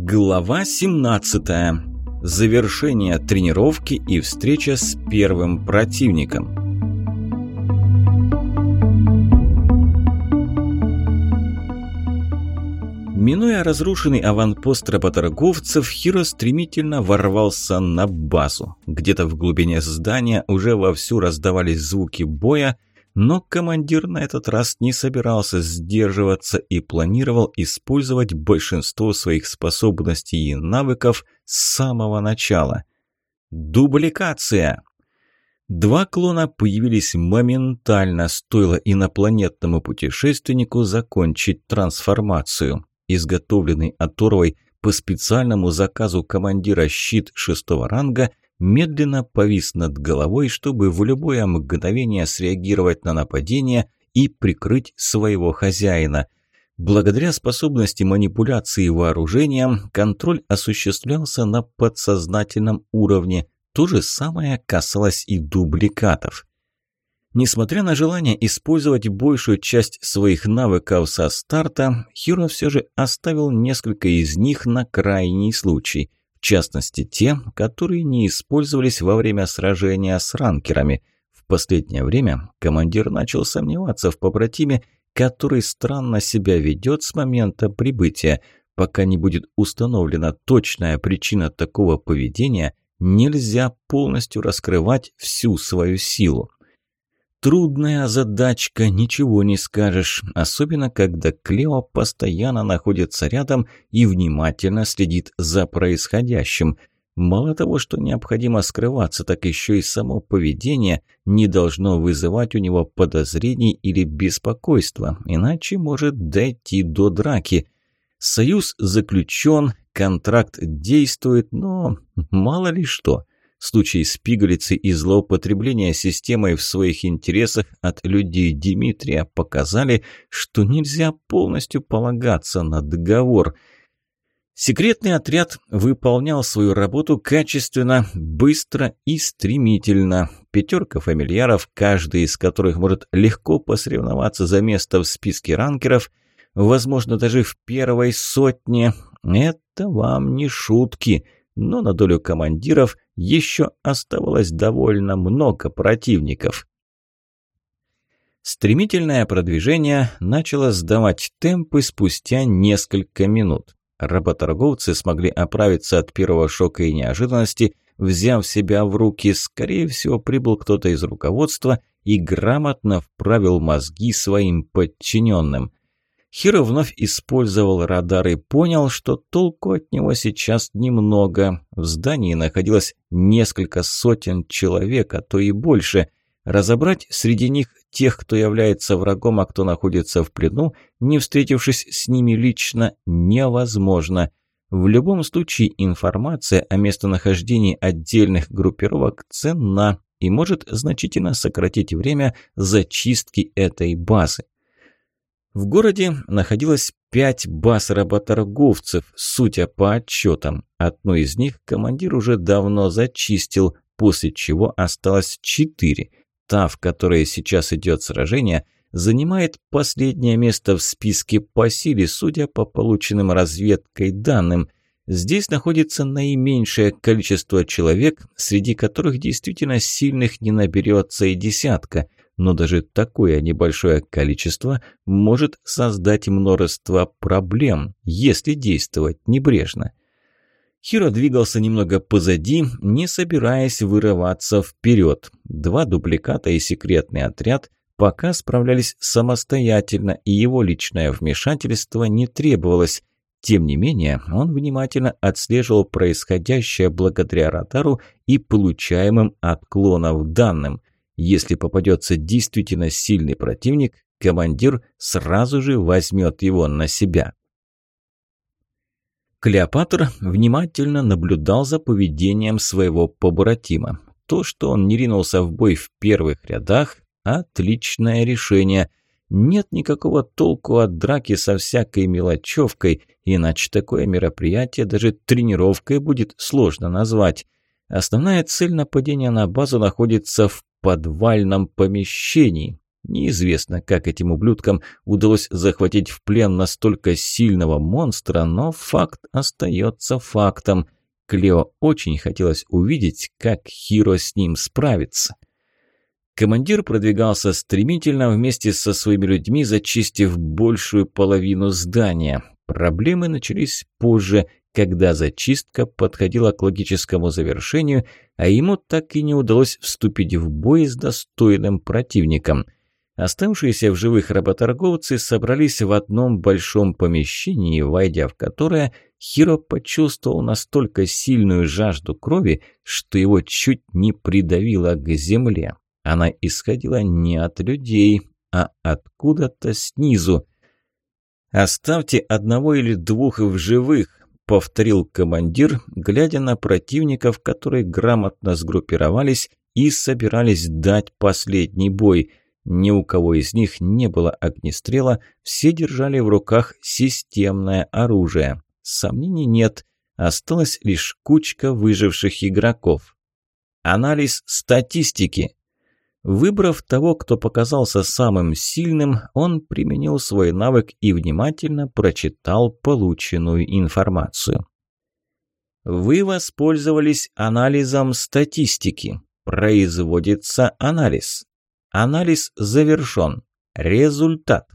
Глава 17. Завершение тренировки и встреча с первым противником. Минуя разрушенный аванпост работорговцев, Хиро стремительно ворвался на базу. Где-то в глубине здания уже вовсю раздавались звуки боя, но командир на этот раз не собирался сдерживаться и планировал использовать большинство своих способностей и навыков с самого начала. Дубликация! Два клона появились моментально, стоило инопланетному путешественнику закончить трансформацию. Изготовленный оторвой по специальному заказу командира щит шестого ранга – медленно повис над головой, чтобы в любое мгновение среагировать на нападение и прикрыть своего хозяина. Благодаря способности манипуляции вооружением, контроль осуществлялся на подсознательном уровне. То же самое касалось и дубликатов. Несмотря на желание использовать большую часть своих навыков со старта, Хиро все же оставил несколько из них на крайний случай – в частности те, которые не использовались во время сражения с ранкерами. В последнее время командир начал сомневаться в побратиме, который странно себя ведет с момента прибытия. Пока не будет установлена точная причина такого поведения, нельзя полностью раскрывать всю свою силу. Трудная задачка, ничего не скажешь, особенно когда Клео постоянно находится рядом и внимательно следит за происходящим. Мало того, что необходимо скрываться, так еще и само поведение не должно вызывать у него подозрений или беспокойства, иначе может дойти до драки. Союз заключен, контракт действует, но мало ли что – Случаи с пигалицей и злоупотребления системой в своих интересах от людей Дмитрия показали, что нельзя полностью полагаться на договор. Секретный отряд выполнял свою работу качественно, быстро и стремительно. Пятерка фамильяров, каждый из которых может легко посоревноваться за место в списке ранкеров, возможно, даже в первой сотне. Это вам не шутки – но на долю командиров еще оставалось довольно много противников. Стремительное продвижение начало сдавать темпы спустя несколько минут. Работорговцы смогли оправиться от первого шока и неожиданности, взяв себя в руки. Скорее всего, прибыл кто-то из руководства и грамотно вправил мозги своим подчиненным. Хиро вновь использовал радар и понял, что толку от него сейчас немного. В здании находилось несколько сотен человек, а то и больше. Разобрать среди них тех, кто является врагом, а кто находится в плену, не встретившись с ними лично, невозможно. В любом случае информация о местонахождении отдельных группировок ценна и может значительно сократить время зачистки этой базы. В городе находилось пять баз работорговцев, судя по отчетам. Одну из них командир уже давно зачистил, после чего осталось четыре. Та, в которой сейчас идет сражение, занимает последнее место в списке по силе, судя по полученным разведкой данным. Здесь находится наименьшее количество человек, среди которых действительно сильных не наберется и десятка – но даже такое небольшое количество может создать множество проблем, если действовать небрежно. Хиро двигался немного позади, не собираясь вырываться вперед. Два дубликата и секретный отряд пока справлялись самостоятельно, и его личное вмешательство не требовалось. Тем не менее, он внимательно отслеживал происходящее благодаря радару и получаемым отклонов данным. Если попадется действительно сильный противник, командир сразу же возьмет его на себя. Клеопатр внимательно наблюдал за поведением своего побратима. То, что он не ринулся в бой в первых рядах – отличное решение. Нет никакого толку от драки со всякой мелочевкой, иначе такое мероприятие даже тренировкой будет сложно назвать. Основная цель нападения на базу находится в подвальном помещении. Неизвестно, как этим ублюдкам удалось захватить в плен настолько сильного монстра, но факт остается фактом. Клео очень хотелось увидеть, как Хиро с ним справится. Командир продвигался стремительно вместе со своими людьми, зачистив большую половину здания. Проблемы начались позже, когда зачистка подходила к логическому завершению, а ему так и не удалось вступить в бой с достойным противником. Оставшиеся в живых работорговцы собрались в одном большом помещении, войдя в которое, Хиро почувствовал настолько сильную жажду крови, что его чуть не придавило к земле. Она исходила не от людей, а откуда-то снизу. «Оставьте одного или двух в живых», – повторил командир, глядя на противников, которые грамотно сгруппировались и собирались дать последний бой. Ни у кого из них не было огнестрела, все держали в руках системное оружие. Сомнений нет, осталась лишь кучка выживших игроков. Анализ статистики. Выбрав того, кто показался самым сильным, он применил свой навык и внимательно прочитал полученную информацию. Вы воспользовались анализом статистики. Производится анализ. Анализ завершен. Результат.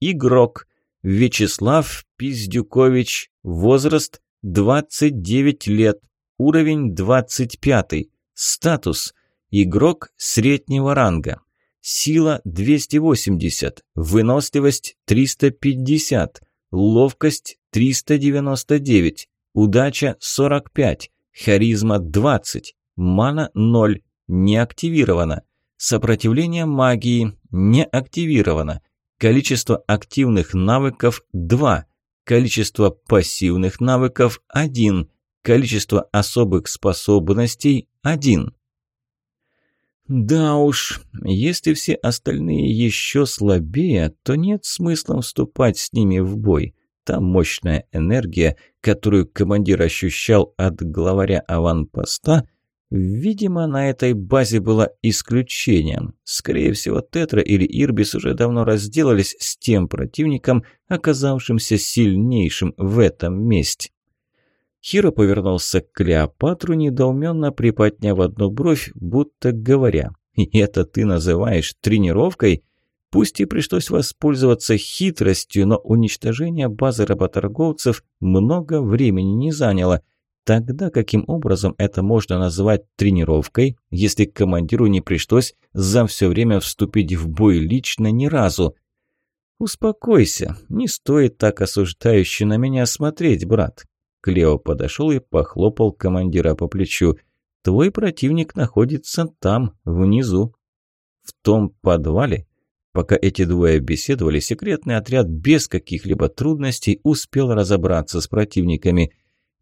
Игрок. Вячеслав Пиздюкович. Возраст 29 лет. Уровень 25. Статус. Игрок среднего ранга. Сила 280, выносливость 350, ловкость 399, удача 45, харизма 20, мана 0, не активировано. Сопротивление магии не активировано. Количество активных навыков 2, количество пассивных навыков 1, количество особых способностей 1. Да уж, если все остальные еще слабее, то нет смысла вступать с ними в бой. Та мощная энергия, которую командир ощущал от главаря аванпоста, видимо, на этой базе была исключением. Скорее всего, Тетра или Ирбис уже давно разделались с тем противником, оказавшимся сильнейшим в этом месте. Хиро повернулся к Клеопатру, недоуменно приподняв одну бровь, будто говоря, «И это ты называешь тренировкой?» Пусть и пришлось воспользоваться хитростью, но уничтожение базы работорговцев много времени не заняло. Тогда каким образом это можно назвать тренировкой, если командиру не пришлось за все время вступить в бой лично ни разу? «Успокойся, не стоит так осуждающе на меня смотреть, брат. Клео подошел и похлопал командира по плечу. «Твой противник находится там, внизу». «В том подвале?» Пока эти двое беседовали, секретный отряд без каких-либо трудностей успел разобраться с противниками.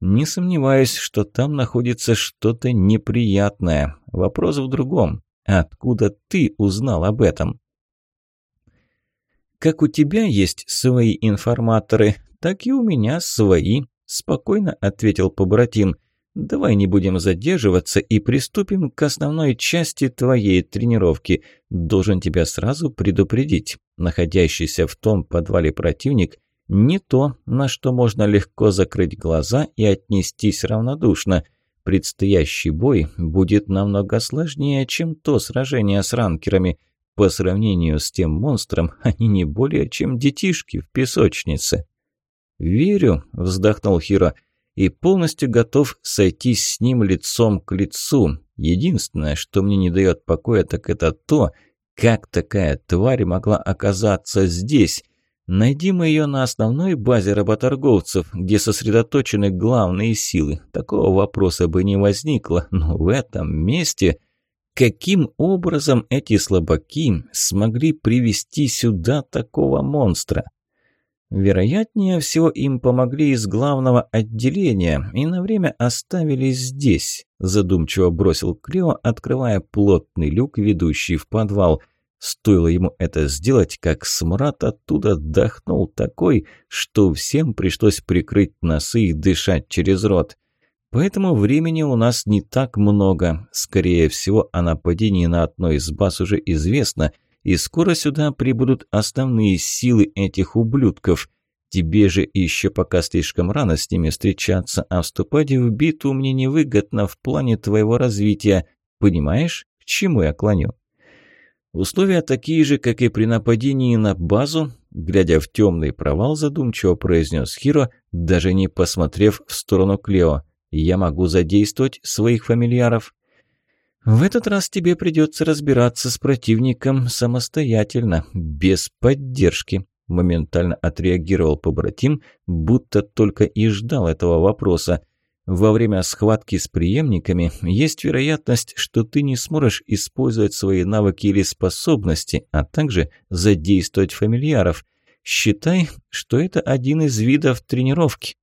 Не сомневаюсь, что там находится что-то неприятное. Вопрос в другом. Откуда ты узнал об этом? Как у тебя есть свои информаторы, так и у меня свои, Спокойно ответил побратим. «Давай не будем задерживаться и приступим к основной части твоей тренировки. Должен тебя сразу предупредить. Находящийся в том подвале противник – не то, на что можно легко закрыть глаза и отнестись равнодушно. Предстоящий бой будет намного сложнее, чем то сражение с ранкерами. По сравнению с тем монстром, они не более чем детишки в песочнице». «Верю», – вздохнул Хиро, – «и полностью готов сойтись с ним лицом к лицу. Единственное, что мне не дает покоя, так это то, как такая тварь могла оказаться здесь. Найди мы ее на основной базе работорговцев, где сосредоточены главные силы. Такого вопроса бы не возникло, но в этом месте...» Каким образом эти слабаки смогли привести сюда такого монстра? Вероятнее всего, им помогли из главного отделения и на время оставили здесь, задумчиво бросил Клео, открывая плотный люк, ведущий в подвал. Стоило ему это сделать, как смрад оттуда дохнул такой, что всем пришлось прикрыть носы и дышать через рот. Поэтому времени у нас не так много. Скорее всего, о нападении на одной из баз уже известно – и скоро сюда прибудут основные силы этих ублюдков. Тебе же еще пока слишком рано с ними встречаться, а вступать в битву мне невыгодно в плане твоего развития. Понимаешь, к чему я клоню?» Условия такие же, как и при нападении на базу, глядя в темный провал, задумчиво произнес Хиро, даже не посмотрев в сторону Клео. «Я могу задействовать своих фамильяров?» «В этот раз тебе придется разбираться с противником самостоятельно, без поддержки», моментально отреагировал побратим, будто только и ждал этого вопроса – во время схватки с преемниками есть вероятность, что ты не сможешь использовать свои навыки или способности, а также задействовать фамильяров. Считай, что это один из видов тренировки.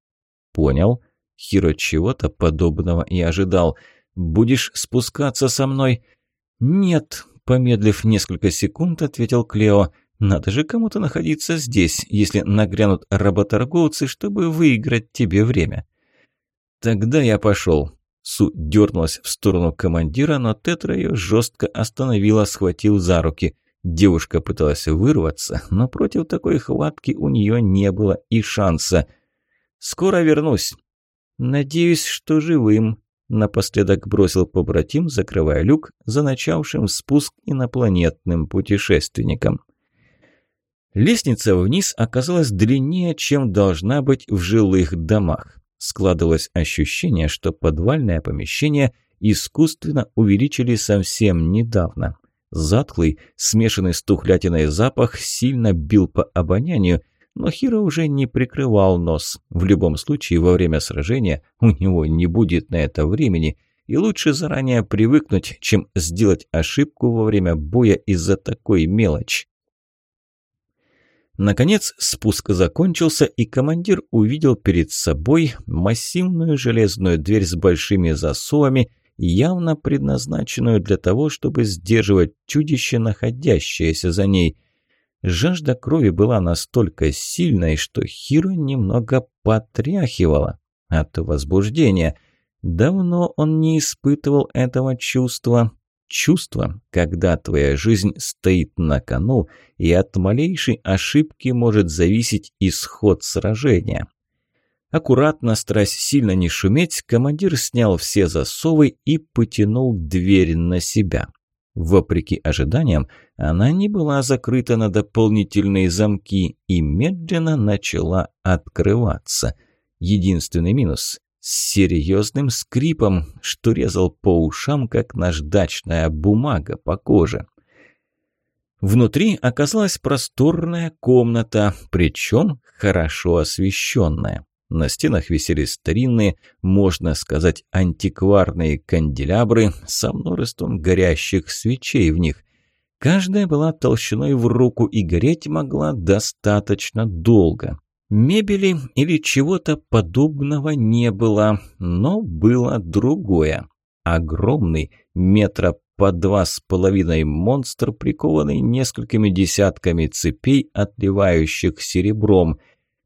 Понял. Хиро чего-то подобного и ожидал. Будешь спускаться со мной? Нет, помедлив несколько секунд, ответил Клео. Надо же кому-то находиться здесь, если нагрянут работорговцы, чтобы выиграть тебе время. «Тогда я пошел». Су дернулась в сторону командира, но Тетра ее жестко остановила, схватил за руки. Девушка пыталась вырваться, но против такой хватки у нее не было и шанса. «Скоро вернусь». «Надеюсь, что живым», – напоследок бросил побратим, закрывая люк за начавшим спуск инопланетным путешественником. Лестница вниз оказалась длиннее, чем должна быть в жилых домах. Складывалось ощущение, что подвальное помещение искусственно увеличили совсем недавно. Затхлый, смешанный с тухлятиной запах сильно бил по обонянию, но Хиро уже не прикрывал нос. В любом случае, во время сражения у него не будет на это времени, и лучше заранее привыкнуть, чем сделать ошибку во время боя из-за такой мелочи. Наконец спуск закончился, и командир увидел перед собой массивную железную дверь с большими засовами, явно предназначенную для того, чтобы сдерживать чудище, находящееся за ней. Жажда крови была настолько сильной, что Хиру немного потряхивала от возбуждения. Давно он не испытывал этого чувства, Чувство, когда твоя жизнь стоит на кону, и от малейшей ошибки может зависеть исход сражения. Аккуратно, стараясь сильно не шуметь, командир снял все засовы и потянул дверь на себя. Вопреки ожиданиям, она не была закрыта на дополнительные замки и медленно начала открываться. Единственный минус с серьезным скрипом, что резал по ушам, как наждачная бумага по коже. Внутри оказалась просторная комната, причем хорошо освещенная. На стенах висели старинные, можно сказать, антикварные канделябры со множеством горящих свечей в них. Каждая была толщиной в руку и гореть могла достаточно долго. Мебели или чего-то подобного не было, но было другое. Огромный, метра по два с половиной монстр, прикованный несколькими десятками цепей, отливающих серебром.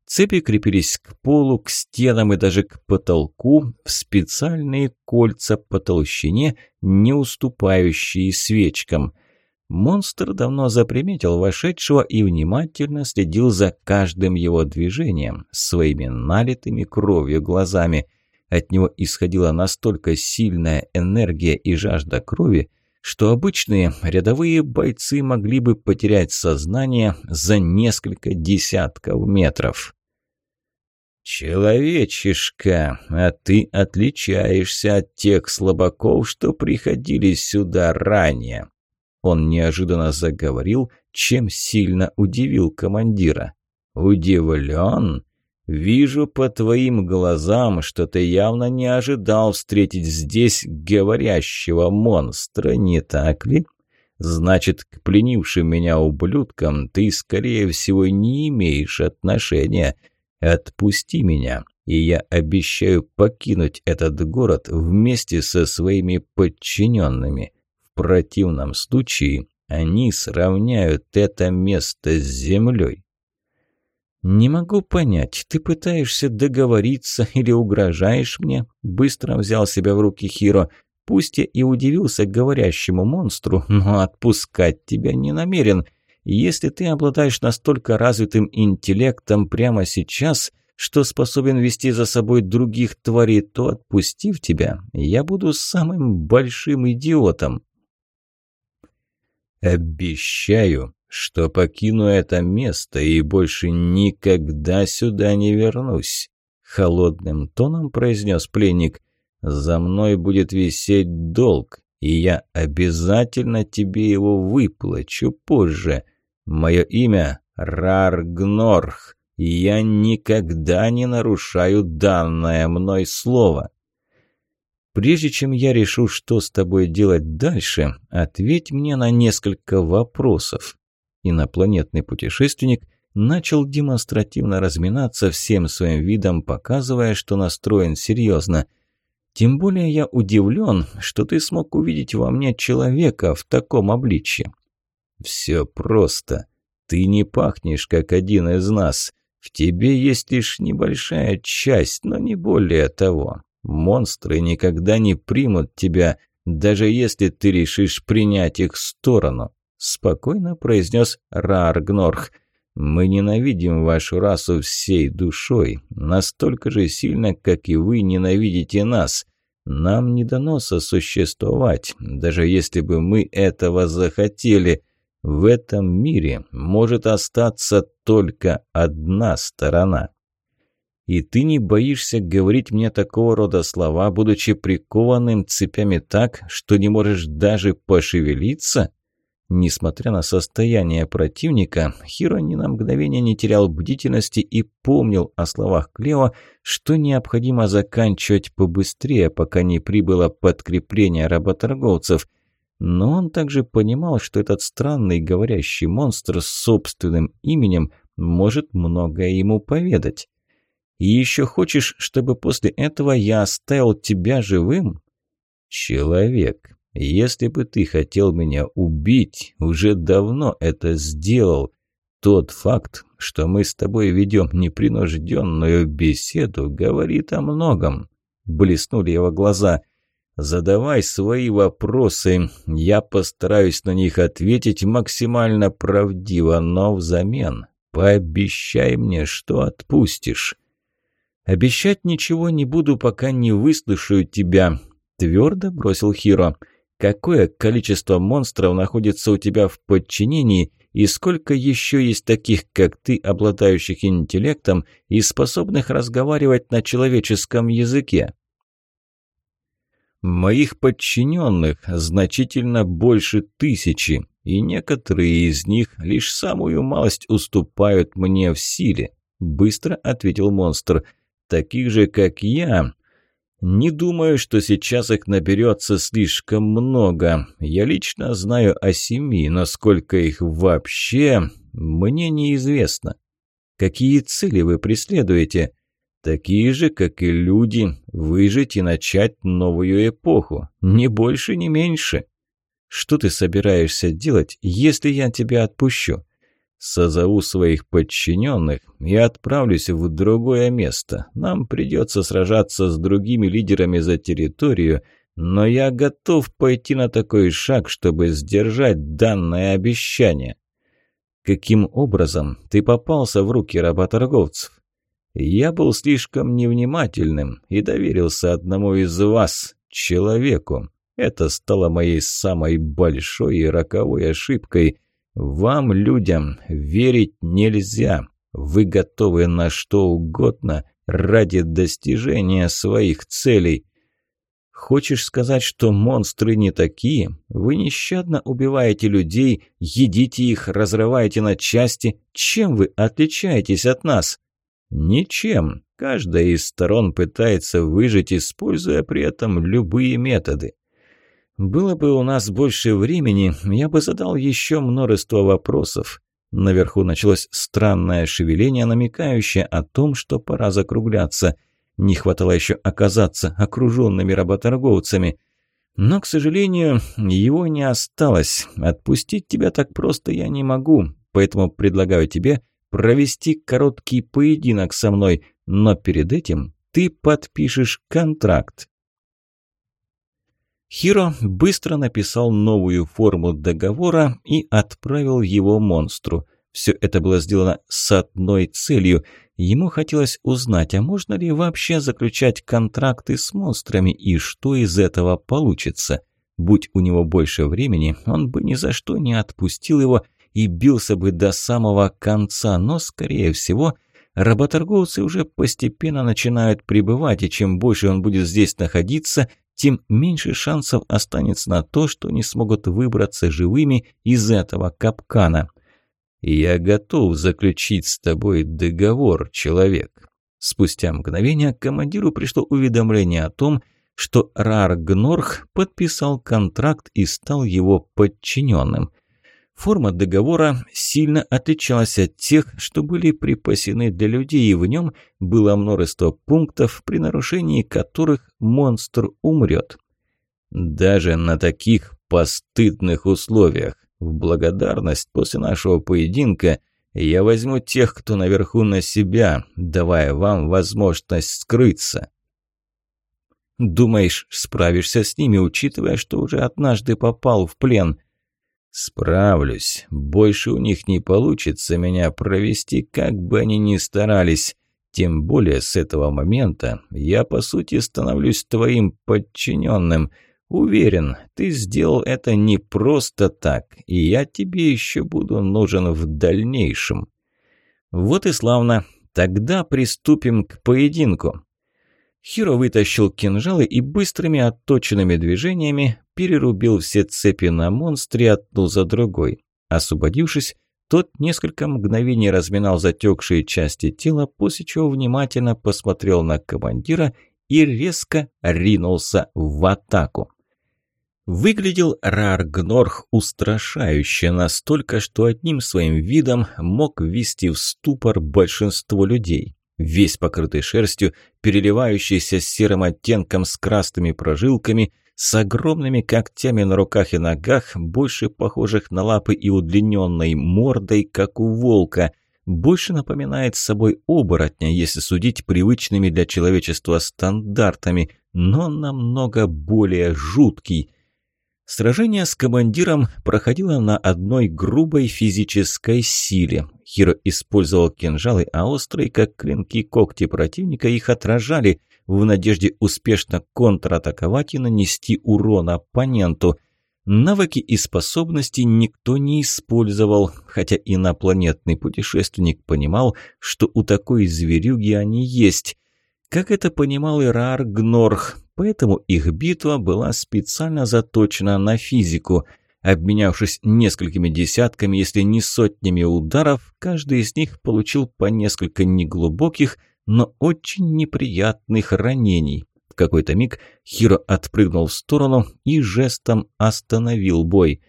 Цепи крепились к полу, к стенам и даже к потолку в специальные кольца по толщине, не уступающие свечкам – Монстр давно заприметил вошедшего и внимательно следил за каждым его движением, своими налитыми кровью глазами. От него исходила настолько сильная энергия и жажда крови, что обычные рядовые бойцы могли бы потерять сознание за несколько десятков метров. «Человечишка, а ты отличаешься от тех слабаков, что приходили сюда ранее», он неожиданно заговорил, чем сильно удивил командира. «Удивлен? Вижу по твоим глазам, что ты явно не ожидал встретить здесь говорящего монстра, не так ли? Значит, к пленившим меня ублюдкам ты, скорее всего, не имеешь отношения. Отпусти меня, и я обещаю покинуть этот город вместе со своими подчиненными» противном случае они сравняют это место с землей. «Не могу понять, ты пытаешься договориться или угрожаешь мне?» Быстро взял себя в руки Хиро. Пусть я и удивился говорящему монстру, но отпускать тебя не намерен. Если ты обладаешь настолько развитым интеллектом прямо сейчас, что способен вести за собой других тварей, то, отпустив тебя, я буду самым большим идиотом. Обещаю, что покину это место и больше никогда сюда не вернусь», — холодным тоном произнес пленник. «За мной будет висеть долг, и я обязательно тебе его выплачу позже. Мое имя Раргнорх, и я никогда не нарушаю данное мной слово». Прежде чем я решу, что с тобой делать дальше, ответь мне на несколько вопросов. Инопланетный путешественник начал демонстративно разминаться всем своим видом, показывая, что настроен серьезно. Тем более я удивлен, что ты смог увидеть во мне человека в таком обличье. Все просто. Ты не пахнешь, как один из нас. В тебе есть лишь небольшая часть, но не более того. Монстры никогда не примут тебя, даже если ты решишь принять их сторону. – спокойно произнес Рааргнорх. «Мы ненавидим вашу расу всей душой, настолько же сильно, как и вы ненавидите нас. Нам не дано сосуществовать, даже если бы мы этого захотели. В этом мире может остаться только одна сторона». «И ты не боишься говорить мне такого рода слова, будучи прикованным цепями так, что не можешь даже пошевелиться?» Несмотря на состояние противника, Хиро ни на мгновение не терял бдительности и помнил о словах Клео, что необходимо заканчивать побыстрее, пока не прибыло подкрепление работорговцев. Но он также понимал, что этот странный говорящий монстр с собственным именем может многое ему поведать. «И еще хочешь, чтобы после этого я оставил тебя живым?» «Человек», если бы ты хотел меня убить, уже давно это сделал. Тот факт, что мы с тобой ведем непринужденную беседу, говорит о многом. Блеснули его глаза. Задавай свои вопросы, я постараюсь на них ответить максимально правдиво, но взамен пообещай мне, что отпустишь. Обещать ничего не буду, пока не выслушаю тебя, твердо бросил Хиро. Какое количество монстров находится у тебя в подчинении и сколько еще есть таких, как ты, обладающих интеллектом и способных разговаривать на человеческом языке? Моих подчиненных значительно больше тысячи, и некоторые из них лишь самую малость уступают мне в силе, быстро ответил монстр. Таких же, как я, не думаю, что сейчас их наберется слишком много. Я лично знаю о семи, но сколько их вообще, мне неизвестно. Какие цели вы преследуете? Такие же, как и люди, выжить и начать новую эпоху. Ни больше, ни меньше. Что ты собираешься делать, если я тебя отпущу? Созову своих подчиненных и отправлюсь в другое место. Нам придется сражаться с другими лидерами за территорию, но я готов пойти на такой шаг, чтобы сдержать данное обещание. Каким образом ты попался в руки работорговцев? Я был слишком невнимательным и доверился одному из вас, человеку. Это стало моей самой большой и роковой ошибкой – вам, людям, верить нельзя. Вы готовы на что угодно ради достижения своих целей. Хочешь сказать, что монстры не такие? Вы нещадно убиваете людей, едите их, разрываете на части. Чем вы отличаетесь от нас? Ничем. Каждая из сторон пытается выжить, используя при этом любые методы. Было бы у нас больше времени, я бы задал еще множество вопросов. Наверху началось странное шевеление, намекающее о том, что пора закругляться. Не хватало еще оказаться окруженными работорговцами. Но, к сожалению, его не осталось. Отпустить тебя так просто я не могу, поэтому предлагаю тебе провести короткий поединок со мной, но перед этим ты подпишешь контракт. Хиро быстро написал новую форму договора и отправил его монстру. Все это было сделано с одной целью. Ему хотелось узнать, а можно ли вообще заключать контракты с монстрами и что из этого получится. Будь у него больше времени, он бы ни за что не отпустил его и бился бы до самого конца, но, скорее всего, работорговцы уже постепенно начинают прибывать, и чем больше он будет здесь находиться, тем меньше шансов останется на то, что они смогут выбраться живыми из этого капкана. «Я готов заключить с тобой договор, человек». Спустя мгновение командиру пришло уведомление о том, что Рар Гнорх подписал контракт и стал его подчиненным. Форма договора сильно отличалась от тех, что были припасены для людей, и в нем было множество пунктов, при нарушении которых монстр умрет. Даже на таких постыдных условиях, в благодарность после нашего поединка, я возьму тех, кто наверху на себя, давая вам возможность скрыться. Думаешь, справишься с ними, учитывая, что уже однажды попал в плен? «Справлюсь. Больше у них не получится меня провести, как бы они ни старались. Тем более с этого момента я, по сути, становлюсь твоим подчиненным. Уверен, ты сделал это не просто так, и я тебе еще буду нужен в дальнейшем». «Вот и славно. Тогда приступим к поединку». Хиро вытащил кинжалы и быстрыми отточенными движениями перерубил все цепи на монстре одну за другой. Освободившись, тот несколько мгновений разминал затекшие части тела, после чего внимательно посмотрел на командира и резко ринулся в атаку. Выглядел Раргнорх устрашающе настолько, что одним своим видом мог ввести в ступор большинство людей. Весь покрытый шерстью, переливающийся серым оттенком с красными прожилками – с огромными когтями на руках и ногах, больше похожих на лапы и удлиненной мордой, как у волка. Больше напоминает собой оборотня, если судить привычными для человечества стандартами, но намного более жуткий. Сражение с командиром проходило на одной грубой физической силе. Хиро использовал кинжалы, а острые, как клинки когти противника, их отражали, в надежде успешно контратаковать и нанести урон оппоненту. Навыки и способности никто не использовал, хотя инопланетный путешественник понимал, что у такой зверюги они есть. Как это понимал и Раар Гнорх, поэтому их битва была специально заточена на физику – Обменявшись несколькими десятками, если не сотнями ударов, каждый из них получил по несколько неглубоких, но очень неприятных ранений. В какой-то миг Хиро отпрыгнул в сторону и жестом остановил бой.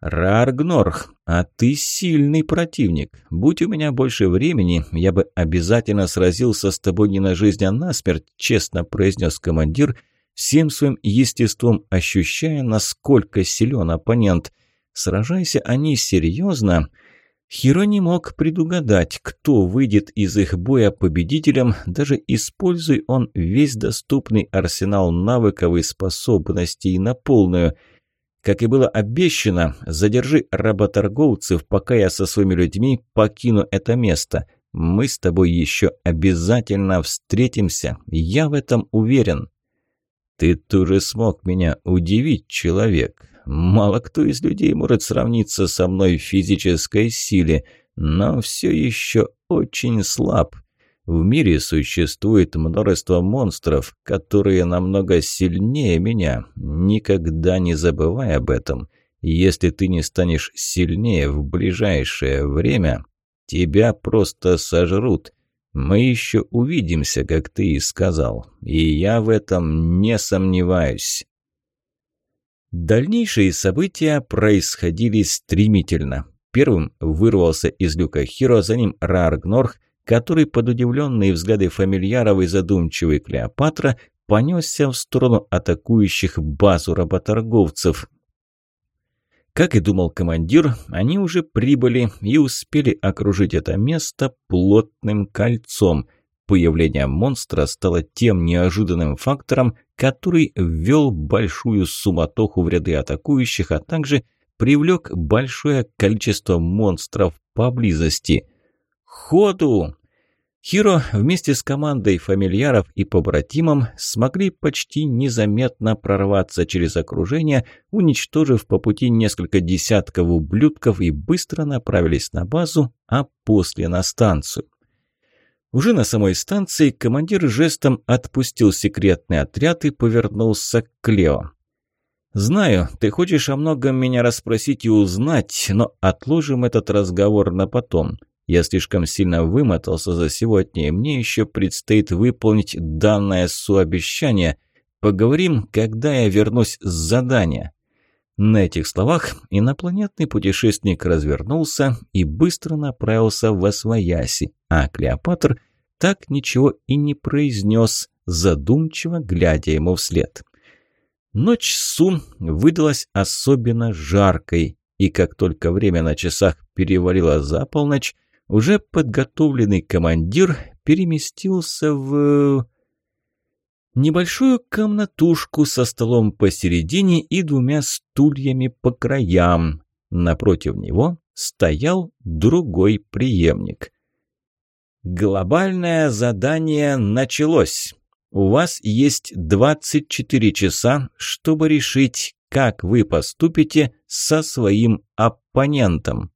«Раргнорх, а ты сильный противник. Будь у меня больше времени, я бы обязательно сразился с тобой не на жизнь, а на смерть», честно произнес командир, всем своим естеством ощущая, насколько силен оппонент. Сражайся они серьезно, Хиро не мог предугадать, кто выйдет из их боя победителем, даже используя он весь доступный арсенал навыков и способностей на полную. Как и было обещано, задержи работорговцев, пока я со своими людьми покину это место. Мы с тобой еще обязательно встретимся, я в этом уверен. Ты тоже смог меня удивить, человек. Мало кто из людей может сравниться со мной в физической силе, но все еще очень слаб. В мире существует множество монстров, которые намного сильнее меня. Никогда не забывай об этом. Если ты не станешь сильнее в ближайшее время, тебя просто сожрут. Мы еще увидимся, как ты и сказал. И я в этом не сомневаюсь. Дальнейшие события происходили стремительно. Первым вырвался из люка Хиро, за ним Раргнорх, который под удивленные взгляды фамильяров и задумчивый Клеопатра понесся в сторону атакующих базу работорговцев. Как и думал командир, они уже прибыли и успели окружить это место плотным кольцом. Появление монстра стало тем неожиданным фактором, который ввел большую суматоху в ряды атакующих, а также привлек большое количество монстров поблизости. «Ходу!» Хиро вместе с командой фамильяров и побратимом смогли почти незаметно прорваться через окружение, уничтожив по пути несколько десятков ублюдков и быстро направились на базу, а после на станцию. Уже на самой станции командир жестом отпустил секретный отряд и повернулся к Клео. «Знаю, ты хочешь о многом меня расспросить и узнать, но отложим этот разговор на потом. Я слишком сильно вымотался за сегодня, и мне еще предстоит выполнить данное суобещание. Поговорим, когда я вернусь с задания». На этих словах инопланетный путешественник развернулся и быстро направился в Освояси, а Клеопатр так ничего и не произнес, задумчиво глядя ему вслед. Ночь Сун выдалась особенно жаркой, и как только время на часах перевалило за полночь, уже подготовленный командир переместился в... Небольшую комнатушку со столом посередине и двумя стульями по краям. Напротив него стоял другой преемник. «Глобальное задание началось. У вас есть 24 часа, чтобы решить, как вы поступите со своим оппонентом».